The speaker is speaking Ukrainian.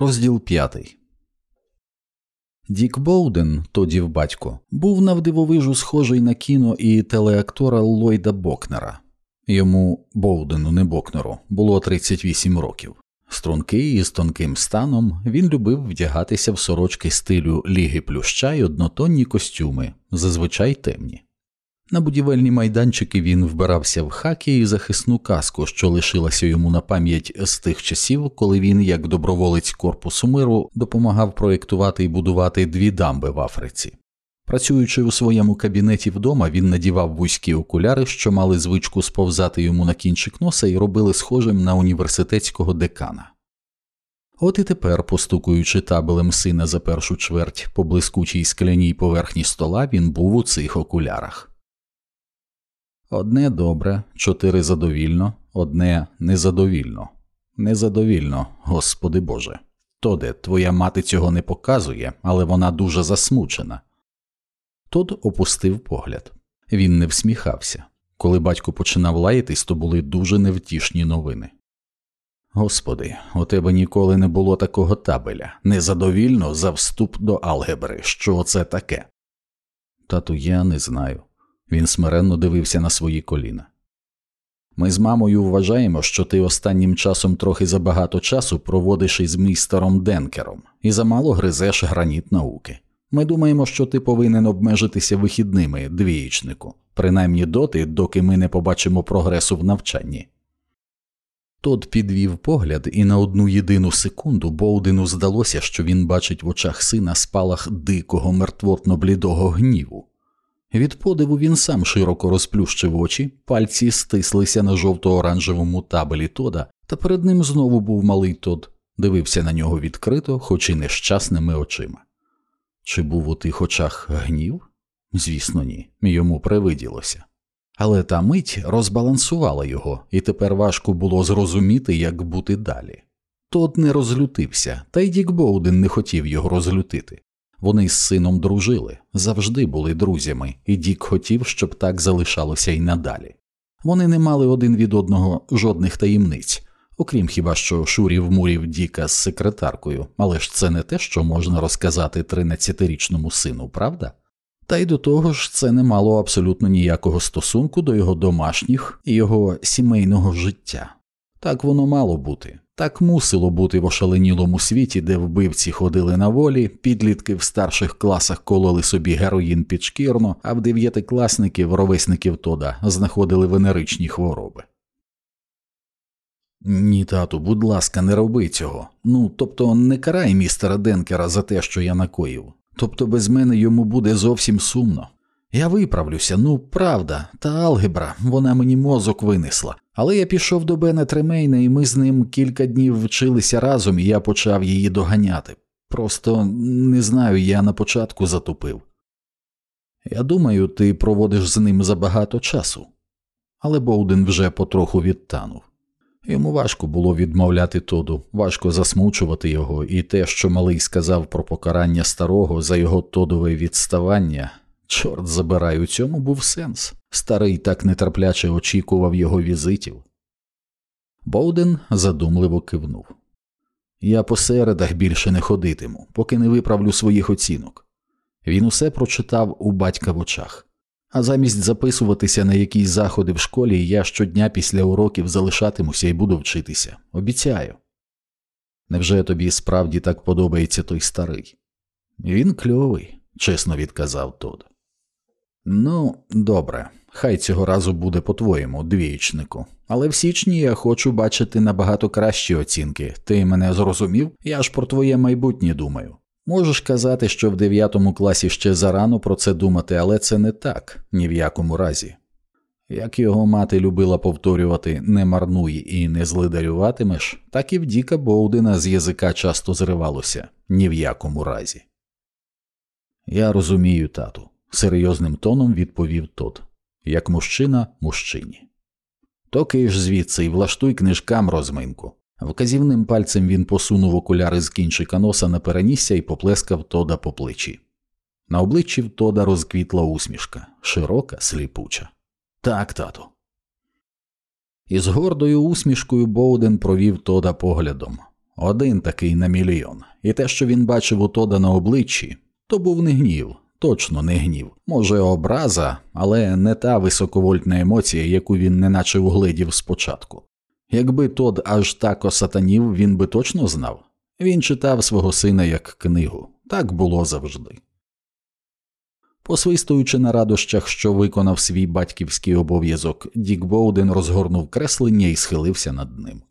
Розділ п'ятий. Дік Боуден, тодів батько, був навдивовижу схожий на кіно і телеактора Ллойда Бокнера. Йому Боудену, не Бокнеру, було 38 років. Стрункий і з тонким станом він любив вдягатися в сорочки стилю ліги плюща й однотонні костюми, зазвичай темні. На будівельні майданчики він вбирався в хакі і захисну каску, що лишилася йому на пам'ять з тих часів, коли він, як доброволець корпусу миру, допомагав проєктувати і будувати дві дамби в Африці. Працюючи у своєму кабінеті вдома, він надівав вузькі окуляри, що мали звичку сповзати йому на кінчик носа і робили схожим на університетського декана. От і тепер, постукуючи табелем сина за першу чверть по блискучій скляній поверхні стола, він був у цих окулярах. Одне добре, чотири задовільно, одне незадовільно. Незадовільно, Господи Боже. Тоде, твоя мати цього не показує, але вона дуже засмучена. Тод опустив погляд. Він не всміхався. Коли батько починав лаятись, то були дуже невтішні новини. Господи, у тебе ніколи не було такого табеля, незадовільно за вступ до алгебри. Що це таке? Тату, я не знаю. Він смиренно дивився на свої коліна. Ми з мамою вважаємо, що ти останнім часом трохи забагато часу проводиш із містером Денкером і замало гризеш граніт науки. Ми думаємо, що ти повинен обмежитися вихідними, двієчнику, принаймні доти, доки ми не побачимо прогресу в навчанні. Тод підвів погляд, і на одну єдину секунду Боудину здалося, що він бачить в очах сина спалах дикого, мертвотно блідого гніву. Від подиву він сам широко розплющив очі, пальці стислися на жовто-оранжевому табелі Тода, та перед ним знову був малий Тод, дивився на нього відкрито, хоч і нещасними очима. Чи був у тих очах гнів? Звісно, ні, йому привиділося. Але та мить розбалансувала його, і тепер важко було зрозуміти, як бути далі. Тод не розлютився, та й Дік Боуден не хотів його розлютити. Вони з сином дружили, завжди були друзями, і Дік хотів, щоб так залишалося й надалі. Вони не мали один від одного жодних таємниць, окрім хіба що шурів мурів Діка з секретаркою, але ж це не те, що можна розказати 13-річному сину, правда? Та й до того ж, це не мало абсолютно ніякого стосунку до його домашніх і його сімейного життя. Так воно мало бути. Так мусило бути в ошаленілому світі, де вбивці ходили на волі, підлітки в старших класах кололи собі героїн підшкірно, а в дев'ятикласників, ровесників Тода, знаходили венеричні хвороби. Ні, тату, будь ласка, не роби цього. Ну, тобто не карай містера Денкера за те, що я накоїв. Тобто без мене йому буде зовсім сумно. Я виправлюся, ну правда, та алгебра, вона мені мозок винесла. Але я пішов до Бена Тремейна, і ми з ним кілька днів вчилися разом, і я почав її доганяти. Просто не знаю, я на початку затупив. Я думаю, ти проводиш з ним забагато часу. Але Боуден вже потроху відтанув. Йому важко було відмовляти Тоду, важко засмучувати його, і те, що малий сказав про покарання старого за його тодове відставання, чорт забирай, у цьому був сенс. Старий так нетерпляче очікував його візитів. Боуден задумливо кивнув. Я по середах більше не ходитиму, поки не виправлю своїх оцінок. Він усе прочитав у батька в очах. А замість записуватися на якісь заходи в школі, я щодня після уроків залишатимуся і буду вчитися. Обіцяю. Невже тобі справді так подобається той старий? Він кльовий, чесно відказав Тод. Ну, добре, хай цього разу буде по-твоєму, двієчнику. Але в січні я хочу бачити набагато кращі оцінки. Ти мене зрозумів? Я ж про твоє майбутнє думаю. Можеш казати, що в дев'ятому класі ще зарано про це думати, але це не так, ні в якому разі. Як його мати любила повторювати не марнуй і не злидарюватимеш, так і в Діка Боудена з язика часто зривалося ні в якому разі. Я розумію, тату, серйозним тоном відповів тот, як мужчина мужчині. То киш звідси і влаштуй книжкам розминку. Вказівним пальцем він посунув окуляри з кінчика носа на перенісся і поплескав Тода по плечі. На обличчі в Тода розквітла усмішка, широка, сліпуча. Так, тату. І з гордою усмішкою Боуден провів Тода поглядом. один такий на мільйон, і те, що він бачив у Тода на обличчі, то був не гнів, точно не гнів. Може, образа, але не та високовольтна емоція, яку він неначе угледів спочатку. Якби Тод аж так осатанів, він би точно знав. Він читав свого сина як книгу, так було завжди. Посвистуючи на радощах, що виконав свій батьківський обов'язок, Дік Боуден розгорнув креслення і схилився над ним.